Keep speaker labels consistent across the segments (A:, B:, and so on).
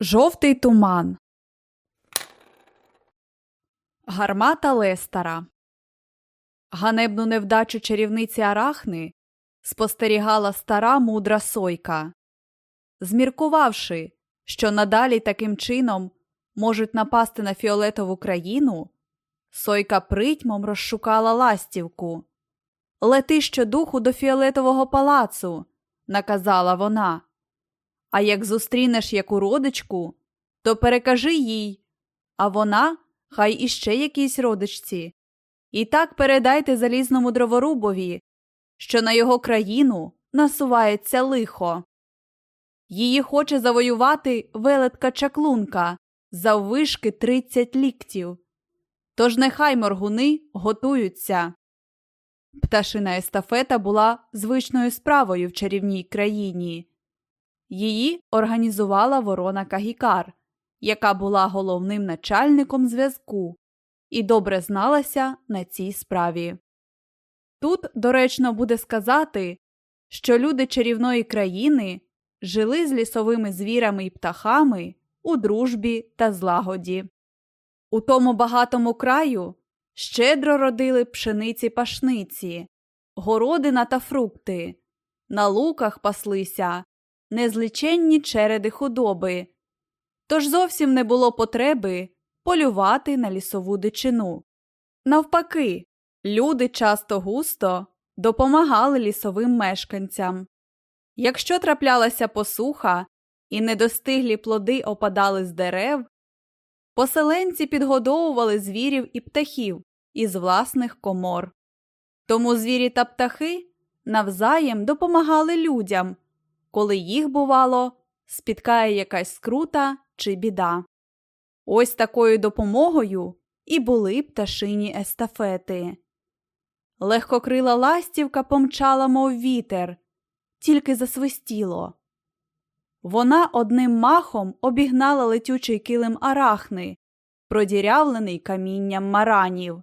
A: Жовтий туман. Гармата Лестера. Ганебну невдачу чарівниці Арахни спостерігала стара мудра сойка. Зміркувавши, що надалі таким чином можуть напасти на фіолетову країну, сойка притьмом розшукала ластівку. Лети щодуху до фіолетового палацу, наказала вона. А як зустрінеш яку родичку, то перекажи їй, а вона хай іще якійсь родичці. І так передайте залізному дроворубові, що на його країну насувається лихо. Її хоче завоювати велетка чаклунка заввишки тридцять ліктів. Тож нехай моргуни готуються. Пташина естафета була звичною справою в чарівній країні. Її організувала ворона Кагікар, яка була головним начальником зв'язку і добре зналася на цій справі. Тут доречно буде сказати, що люди чарівної країни жили з лісовими звірами і птахами у дружбі та злагоді. У тому багатому краю щедро родили пшениці пашниці, городина та фрукти, на луках паслися незліченні череди худоби, тож зовсім не було потреби полювати на лісову дичину. Навпаки, люди часто густо допомагали лісовим мешканцям. Якщо траплялася посуха і недостиглі плоди опадали з дерев, поселенці підгодовували звірів і птахів із власних комор. Тому звірі та птахи навзаєм допомагали людям коли їх, бувало, спіткає якась скрута чи біда. Ось такою допомогою і були пташині естафети. Легкокрила ластівка помчала, мов вітер, тільки засвистіло. Вона одним махом обігнала летючий килим арахни, продірявлений камінням маранів.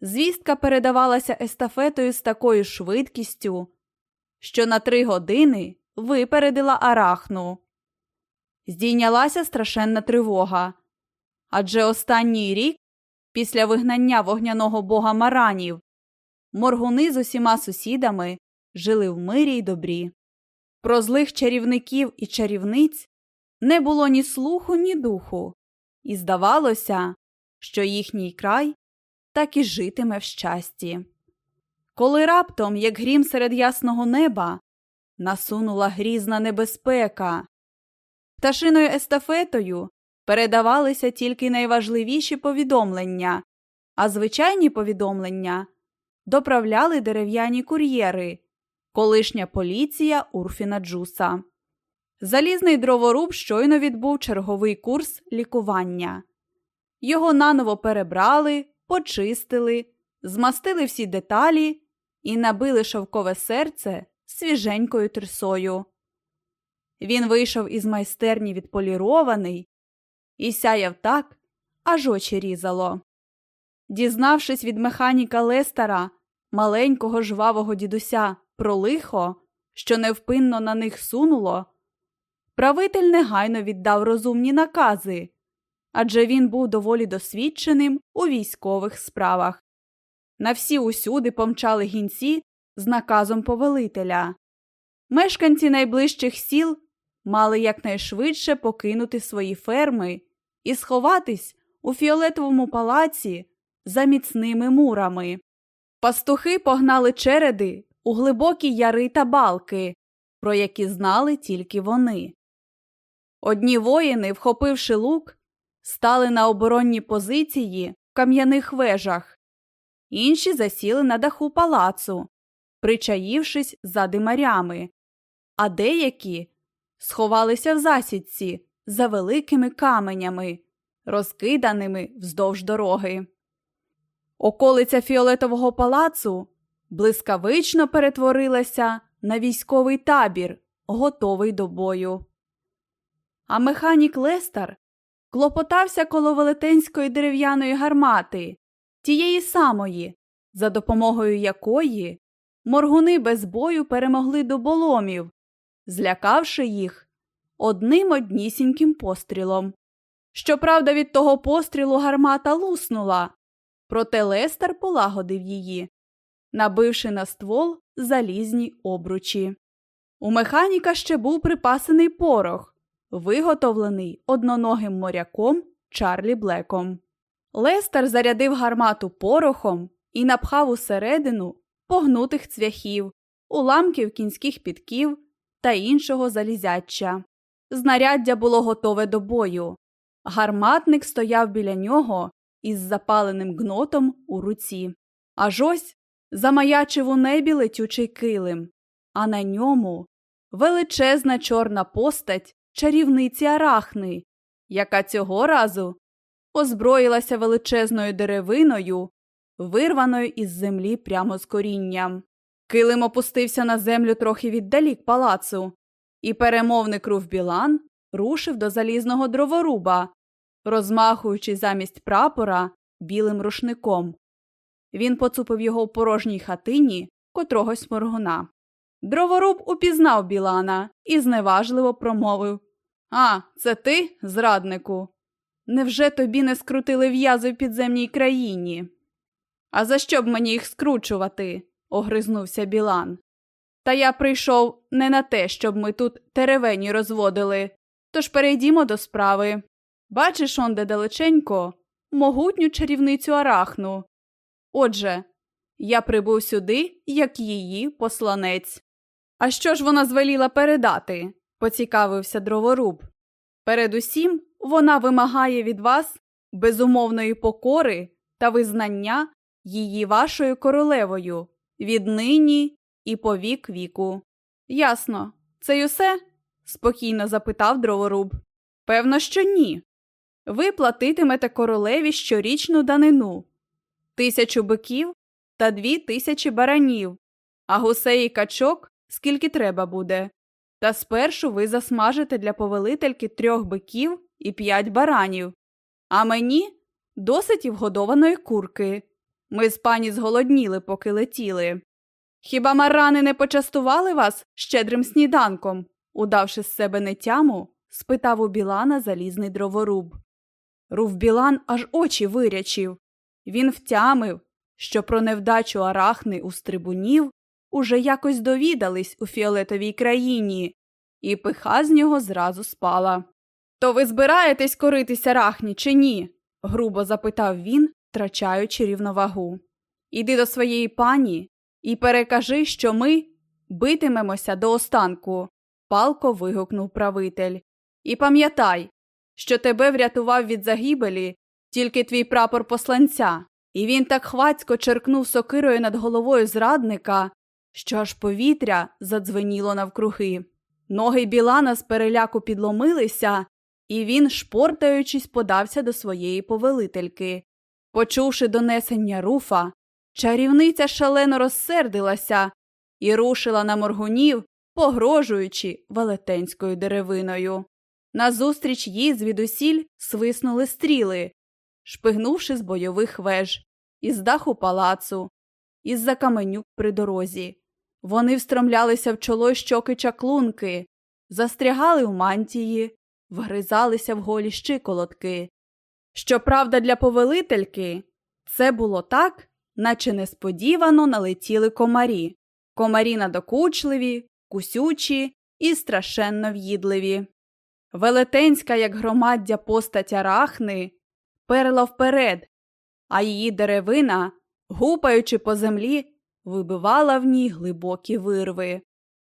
A: Звістка передавалася естафетою з такою швидкістю, що на три години випередила арахну. Здійнялася страшенна тривога. Адже останній рік, після вигнання вогняного бога маранів, моргуни з усіма сусідами жили в мирі й добрі. Про злих чарівників і чарівниць не було ні слуху, ні духу, і здавалося, що їхній край так і житиме в щасті. Коли раптом, як грім серед ясного неба, насунула грізна небезпека. Пташиною естафетою передавалися тільки найважливіші повідомлення, а звичайні повідомлення доправляли дерев'яні кур'єри, колишня поліція Урфіна Джуса. Залізний дроворуб щойно відбув черговий курс лікування. Його наново перебрали, почистили, змастили всі деталі і набили шовкове серце свіженькою трисою. Він вийшов із майстерні відполірований і сяяв так, аж очі різало. Дізнавшись від механіка Лестера, маленького жвавого дідуся, про лихо, що невпинно на них сунуло, правитель негайно віддав розумні накази адже він був доволі досвідченим у військових справах. На всі усюди помчали гінці з наказом повелителя. Мешканці найближчих сіл мали якнайшвидше покинути свої ферми і сховатись у фіолетовому палаці за міцними мурами. Пастухи погнали череди у глибокі яри та балки, про які знали тільки вони. Одні воїни, вхопивши лук, стали на оборонні позиції в кам'яних вежах, інші засіли на даху палацу, причаївшись за димарями, а деякі сховалися в засідці за великими каменями, розкиданими вздовж дороги. Околиця Фіолетового палацу блискавично перетворилася на військовий табір, готовий до бою. А механік Лестер клопотався коло велетенської дерев'яної гармати, тієї самої, за допомогою якої моргуни без бою перемогли доболомів, злякавши їх одним однісіньким пострілом. Щоправда, від того пострілу гармата луснула, проте Лестер полагодив її, набивши на ствол залізні обручі. У механіка ще був припасений порох, виготовлений одноногим моряком Чарлі Блеком. Лестер зарядив гармату порохом і напхав усередину погнутих цвяхів, уламків кінських підків та іншого залізяча. Знаряддя було готове до бою. Гарматник стояв біля нього із запаленим гнотом у руці. Аж ось замаячив у небі летючий килим, а на ньому величезна чорна постать чарівниці Арахни, яка цього разу озброїлася величезною деревиною, вирваною із землі прямо з корінням. Килим опустився на землю трохи віддалік палацу, і перемовник Руф Білан рушив до залізного дроворуба, розмахуючи замість прапора білим рушником. Він поцупив його в порожній хатині котрогось моргуна. Дроворуб упізнав Білана і зневажливо промовив А, це ти, зраднику? Невже тобі не скрутили в'язи в підземній країні? А за що б мені їх скручувати? огризнувся Білан. Та я прийшов не на те, щоб ми тут теревені розводили, тож перейдімо до справи. Бачиш он де далеченько могутню чарівницю арахну. Отже, я прибув сюди, як її посланець. А що ж вона звеліла передати? поцікавився дроворуб. Передусім, вона вимагає від вас безумовної покори та визнання її вашою королевою віднині і по вік віку. Ясно, це й усе? спокійно запитав дроворуб. Певно, що ні. Ви платитимете королеві щорічну данину тисячу биків та дві тисячі баранів, а гусей і качок скільки треба буде. Та спершу ви засмажите для повелительки трьох биків і п'ять баранів, а мені досить і вгодованої курки. Ми з пані зголодніли, поки летіли. Хіба марани не почастували вас щедрим сніданком? удавши з себе нетяму, спитав у Білана залізний дроворуб. Рув Білан аж очі вирячив. Він втямив, що про невдачу арахни у стрибунів уже якось довідались у фіолетовій країні, і пиха з нього зразу спала. То ви збираєтесь коритися рахні, чи ні? грубо запитав він, втрачаючи рівновагу. Іди до своєї пані і перекажи, що ми битимемося до останку, палко вигукнув правитель. І пам'ятай, що тебе врятував від загибелі тільки твій прапор посланця, і він так хвацько черкнув сокирою над головою зрадника, що аж повітря задзвеніло навкруги. Ноги Білана з переляку підломилися, і він, шпортаючись, подався до своєї повелительки. Почувши донесення руфа, чарівниця шалено розсердилася і рушила на моргунів, погрожуючи велетенською деревиною. Назустріч їй звідусіль свиснули стріли, шпигнувши з бойових веж, із даху палацу, із за каменюк при дорозі. Вони встромлялися в чоло щоки чаклунки, застрягали в мантії, вгризалися в голі щиколотки. Щоправда, для повелительки це було так, наче несподівано налетіли комарі, комарі надокучливі, кусючі і страшенно в'їдливі. Велетенська, як громаддя постать арахни, перла вперед, а її деревина, гупаючи по землі, вибивала в ній глибокі вирви.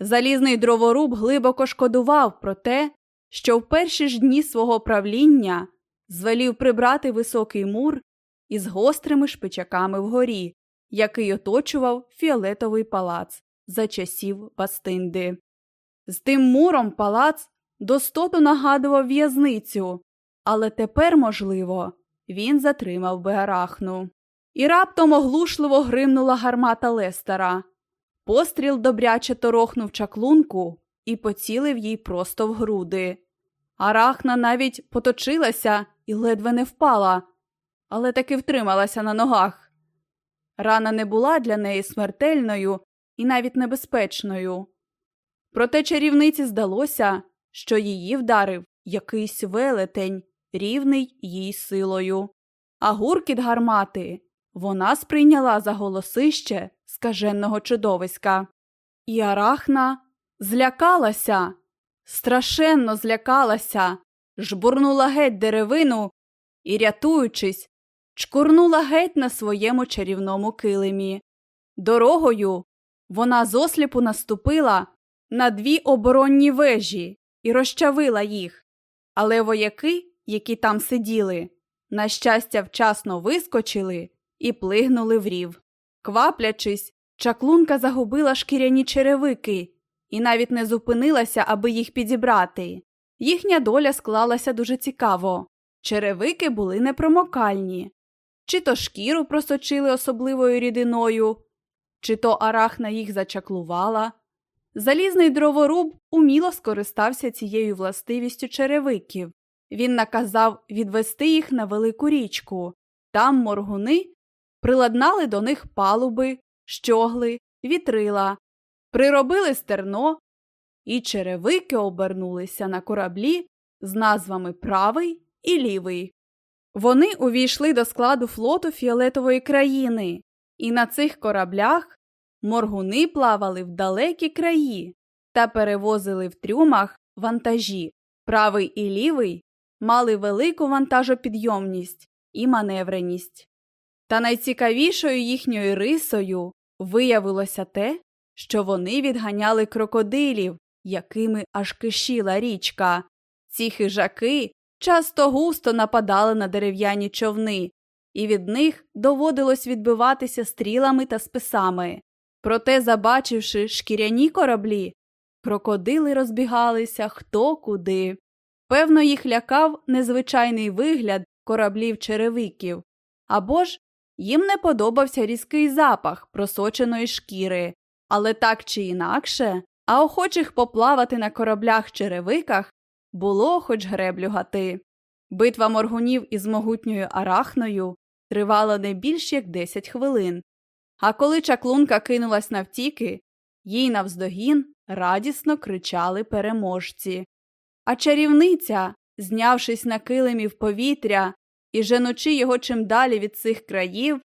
A: Залізний дроворуб глибоко шкодував про те, що в перші ж дні свого правління звелів прибрати високий мур із гострими шпичаками вгорі, який оточував фіолетовий палац за часів Бастинди. З тим муром палац достоту нагадував в'язницю, але тепер, можливо, він затримав би арахну. І раптом оглушливо гримнула гармата Лестера. Постріл добряче торохнув чаклунку і поцілив їй просто в груди. Арахна навіть поточилася і ледве не впала, але таки втрималася на ногах. Рана не була для неї смертельною і навіть небезпечною. Проте чарівниці здалося, що її вдарив якийсь велетень, рівний їй силою. А гуркіт гармати вона сприйняла за голосище скаженого чудовиська. І Арахна злякалася, страшенно злякалася, жбурнула геть деревину і, рятуючись, чкурнула геть на своєму чарівному килимі. Дорогою вона зосліпу наступила на дві оборонні вежі і розчавила їх. Але вояки, які там сиділи, на щастя, вчасно вискочили і плигнули в рів. Кваплячись, чаклунка загубила шкіряні черевики і навіть не зупинилася, аби їх підібрати. Їхня доля склалася дуже цікаво. Черевики були непромокальні, чи то шкіру просочили особливою рідиною, чи то арахна їх зачаклувала. Залізний дроворуб уміло скористався цією властивістю черевиків. Він наказав відвести їх на велику річку. Там моргуни приладнали до них палуби, щогли, вітрила, приробили стерно, і черевики обернулися на кораблі з назвами Правий і Лівий. Вони увійшли до складу флоту фіолетової країни, і на цих кораблях моргуни плавали в далекі краї та перевозили в трюмах вантажі. Правий і лівий мали велику вантажопідйомність і маневреність. Та найцікавішою їхньою рисою виявилося те, що вони відганяли крокодилів, якими аж кишіла річка. Ці хижаки часто густо нападали на дерев'яні човни, і від них доводилось відбиватися стрілами та списами. Проте, забачивши шкіряні кораблі, крокодили розбігалися хто куди. Певно, їх лякав незвичайний вигляд кораблів черевиків, або ж їм не подобався різкий запах просоченої шкіри, але так чи інакше, а охочих поплавати на кораблях черевиках було хоч греблю гати. Битва моргунів із могутньою арахною тривала не більш як 10 хвилин. А коли чаклунка кинулась навтіки, їй навздогін радісно кричали переможці. А чарівниця, знявшись на килимі в повітря і женучи його чим далі від цих країв,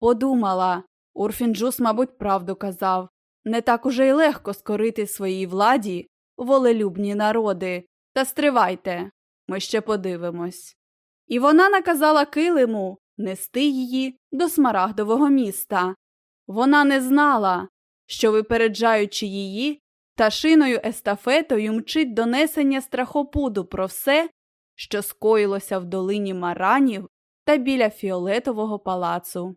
A: подумала Урфінджус, мабуть, правду казав не так уже й легко скорити своїй владі волелюбні народи. Та стривайте, ми ще подивимось. І вона наказала килиму нести її до смарагдового міста. Вона не знала, що, випереджаючи її, пташиною естафетою мчить донесення страхопуду про все, що скоїлося в долині маранів та біля фіолетового палацу.